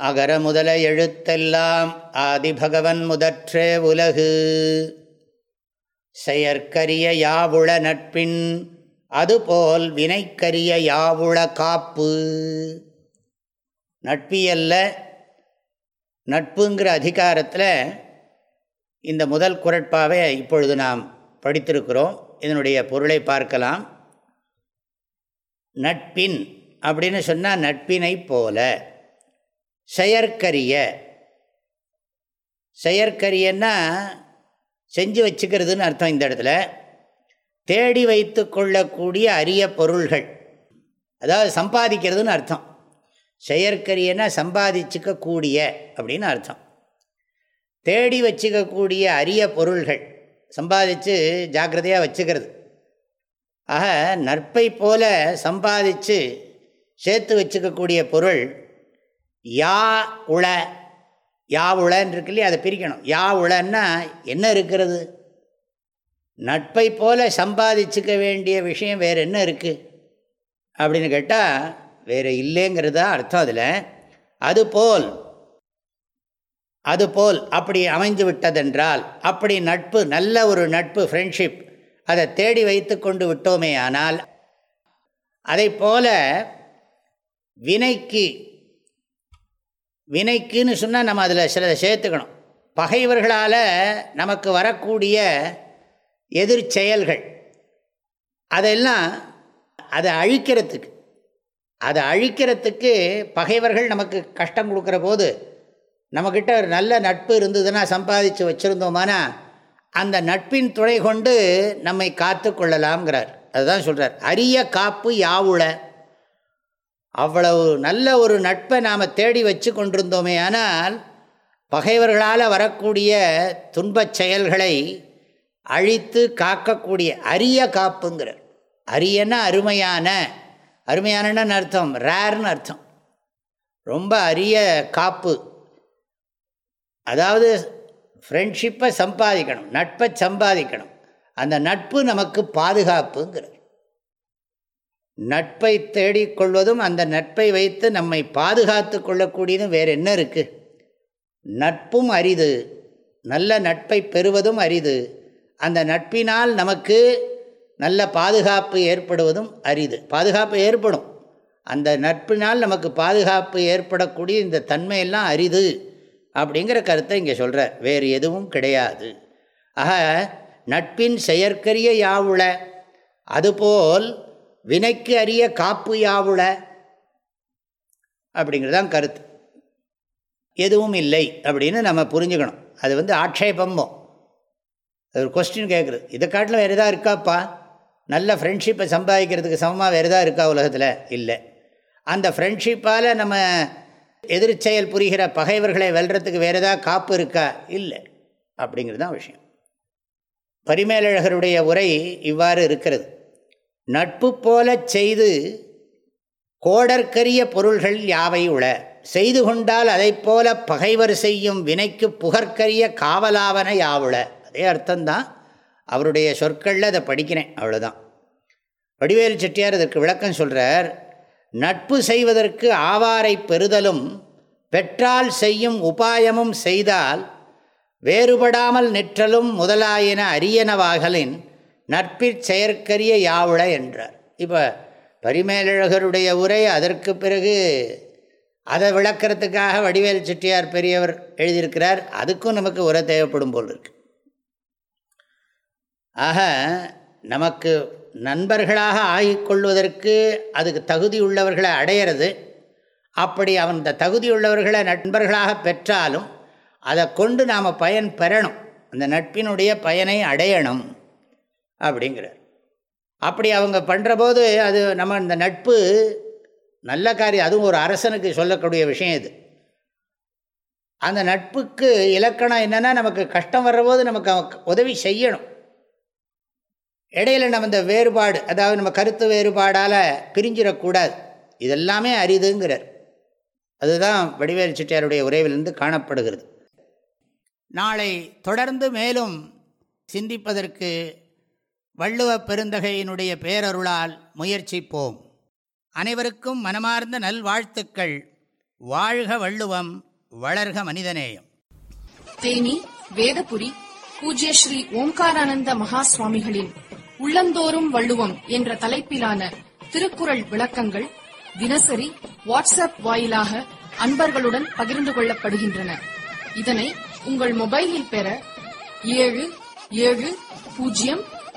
அகர முதல எழுத்தெல்லாம் ஆதிபகவன் முதற்றே உலகு. செயற்கரிய யாவுள நட்பின் அதுபோல் வினைக்கரிய யாவுள காப்பு. நட்பியல்ல நட்புங்கிற அதிகாரத்தில் இந்த முதல் குரட்பாவை இப்பொழுது நாம் படித்திருக்கிறோம். இதனுடைய பொருளை பார்க்கலாம். நட்பின் அப்படின்னு சொன்னால் நட்பினை போல. செயற்கரிய. செயற்கரியன்னா செஞ்சு வச்சுக்கிறதுன்னு அர்த்தம் இந்த இடத்துல. தேடி வைத்து கொள்ளக்கூடிய அரிய பொருள்கள். அதாவது சம்பாதிக்கிறதுன்னு அர்த்தம். செயற்கரியன்னா சம்பாதிச்சுக்கக்கூடிய அப்படின்னு அர்த்தம். தேடி வச்சுக்கக்கூடிய அரிய பொருள்கள். சம்பாதிச்சு ஜாக்கிரதையாக வச்சுக்கிறது. ஆக நட்பை போல சம்பாதிச்சு சேர்த்து வச்சுக்கக்கூடிய பொருள் யா உள யா உளன்னு இருக்கு இல்லையா அதை பிரிக்கணும். யா உளன்னா என்ன இருக்கிறது? நட்பை போல சம்பாதிச்சுக்க வேண்டிய விஷயம் வேறு என்ன இருக்குது அப்படின்னு கேட்டால் வேறு இல்லைங்கிறதா அர்த்தம் அதில். அதுபோல் அதுபோல் அப்படி அமைஞ்சு விட்டதென்றால் அப்படி நட்பு நல்ல ஒரு நட்பு ஃப்ரெண்ட்ஷிப் அதை தேடி வைத்து கொண்டு விட்டோமே ஆனால் அதை போல வினைக்கு வினைக்குன்னு சொன்னால் நம்ம அதில் சிலதை சேர்த்துக்கணும். பகைவர்களால் நமக்கு வரக்கூடிய எதிர் செயல்கள் அதெல்லாம் அதை அழிக்கிறதுக்கு அதை அழிக்கிறதுக்கு பகைவர்கள் நமக்கு கஷ்டம் கொடுக்குற போது நம்மக்கிட்ட ஒரு நல்ல நட்பு இருந்ததுன்னா சம்பாதிச்சு வச்சுருந்தோமானா அந்த நட்பின் துணை கொண்டு நம்மை காத்து கொள்ளலாம்ங்கிறார். அதுதான் சொல்கிறார் அரிய காப்பு யாவுளை? அவ்வளவு நல்ல ஒரு நட்பை நாம் தேடி வச்சு கொண்டிருந்தோமே ஆனால் பகைவர்களால் வரக்கூடிய துன்பச் செயல்களை அழித்து காக்கக்கூடிய அரிய காப்புங்கிற அரியன்னா அருமையான அருமையானன்னு அர்த்தம்? ரேர்னு அர்த்தம். ரொம்ப அரிய காப்பு. அதாவது ஃப்ரெண்ட்ஷிப்பை சம்பாதிக்கணும் நட்பை சம்பாதிக்கணும். அந்த நட்பு நமக்கு பாதுகாப்புங்கிறது நட்பை தேடிக்கொள்வதும் அந்த நட்பை வைத்து நம்மை பாதுகாத்து கொள்ளக்கூடியதும் வேறு என்ன இருக்குது நட்பும் அரிது. நல்ல நட்பை பெறுவதும் அரிது. அந்த நட்பினால் நமக்கு நல்ல பாதுகாப்பு ஏற்படுவதும் அரிது. பாதுகாப்பு ஏற்படும். அந்த நட்பினால் நமக்கு பாதுகாப்பு ஏற்படக்கூடிய இந்த தன்மையெல்லாம் அரிது அப்படிங்கிற கருத்தை இங்கே சொல்கிறார் வேறு எதுவும் கிடையாது. ஆக நட்பின் செயற்கரிய யாவுள? அதுபோல் வினைக்கு அறிய காப்பு யாவுள? அப்படிங்கிறதான் கருத்து. எதுவும் இல்லை அப்படின்னு நம்ம புரிஞ்சுக்கணும். அது வந்து ஆட்சேபம்போ அது ஒரு கொஸ்டின் கேட்குறது இதை காட்டில் வேறு எதாவது இருக்காப்பா? நல்ல ஃப்ரெண்ட்ஷிப்பை சம்பாதிக்கிறதுக்கு சமமாக வேறு எதாவது இருக்கா உலகத்தில்? இல்லை. அந்த ஃப்ரெண்ட்ஷிப்பால் நம்ம எதிர்ச்செயல் புரிகிற பகைவர்களை வெல்றதுக்கு வேறு எதாவது காப்பு இருக்கா? இல்லை. அப்படிங்கிறது தான் விஷயம். பரிமேலழகருடைய உரை இவ்வாறு இருக்கிறது. நட்பு போல செய்து கோடற்கரிய பொருள்கள் யாவை உள? செய்து கொண்டால் அதை போல பகைவர் செய்யும் வினைக்கு புகற்கரிய காவலாவன யாவுள அதே அர்த்தம்தான் அவருடைய சொற்களில் அதை படிக்கிறேன் அவ்வளோதான் வடிவேலு செட்டியார் அதற்கு விளக்கம் சொல்கிறார் நட்பு செய்வதற்கு ஆவாரை பெறுதலும் பெற்றால் செய்யும் உபாயமும் செய்தால் வேறுபடாமல் நிற்றலும் முதலாயின அரியனவாகலின் நட்பிற் செயற்கரிய யாவுள என்றார். இப்போ பரிமேலழகருடைய உரை அதற்கு பிறகு அதை விளக்கிறதுக்காக வடிவேல் செட்டியார் பெரியவர் எழுதியிருக்கிறார். அதுக்கும் நமக்கு உரை தேவைப்படும் போல் இருக்கு. ஆக நமக்கு நண்பர்களாக ஆகிக்கொள்வதற்கு அதுக்கு தகுதி உள்ளவர்களை அடையிறது. அப்படி அவன் இந்த தகுதி உள்ளவர்களை நண்பர்களாக பெற்றாலும் அதை கொண்டு நாம் பயன் பெறணும். அந்த நட்பினுடைய பயனை அடையணும். அப்படிங்கிறார். அப்படி அவங்க பண்ணுற போது அது நம்ம இந்த நட்பு நல்ல காரியம். அதுவும் ஒரு அரசனுக்கு சொல்லக்கூடிய விஷயம் இது. அந்த நட்புக்கு இலக்கணம் என்னென்னா நமக்கு கஷ்டம் வர்றபோது நமக்கு உதவி செய்யணும். இடையில நம்ம இந்த வேறுபாடு அதாவது நம்ம கருத்து வேறுபாடால் பிரிஞ்சிடக்கூடாது. இதெல்லாமே அரிதுங்கிறார். அதுதான் வடிவேல் செட்டியாருடைய உரைவிலிருந்து காணப்படுகிறது. நாளை தொடர்ந்து மேலும் சிந்திப்பதற்கு வள்ளுவ பெருந்தகையினுடைய பேரருளால் முயற்சிப்போம். அனைவருக்கும் மனமார்ந்த நல்வாழ்த்துக்கள். வாழ்க வள்ளுவம் வளர்க மனிதநேயம். தேனி வேதபுரி பூஜ்ய ஸ்ரீ ஓம்காரானந்த மகா சுவாமிகளின் உள்ளந்தோறும் வள்ளுவம் என்ற தலைப்பிலான திருக்குறள் விளக்கங்கள் தினசரி வாட்ஸ்அப் வாயிலாக அன்பர்களுடன் பகிர்ந்து கொள்ளப்படுகின்றன. இதனை உங்கள் மொபைலில் பெற ஏழு ஏழு பூஜ்ஜியம்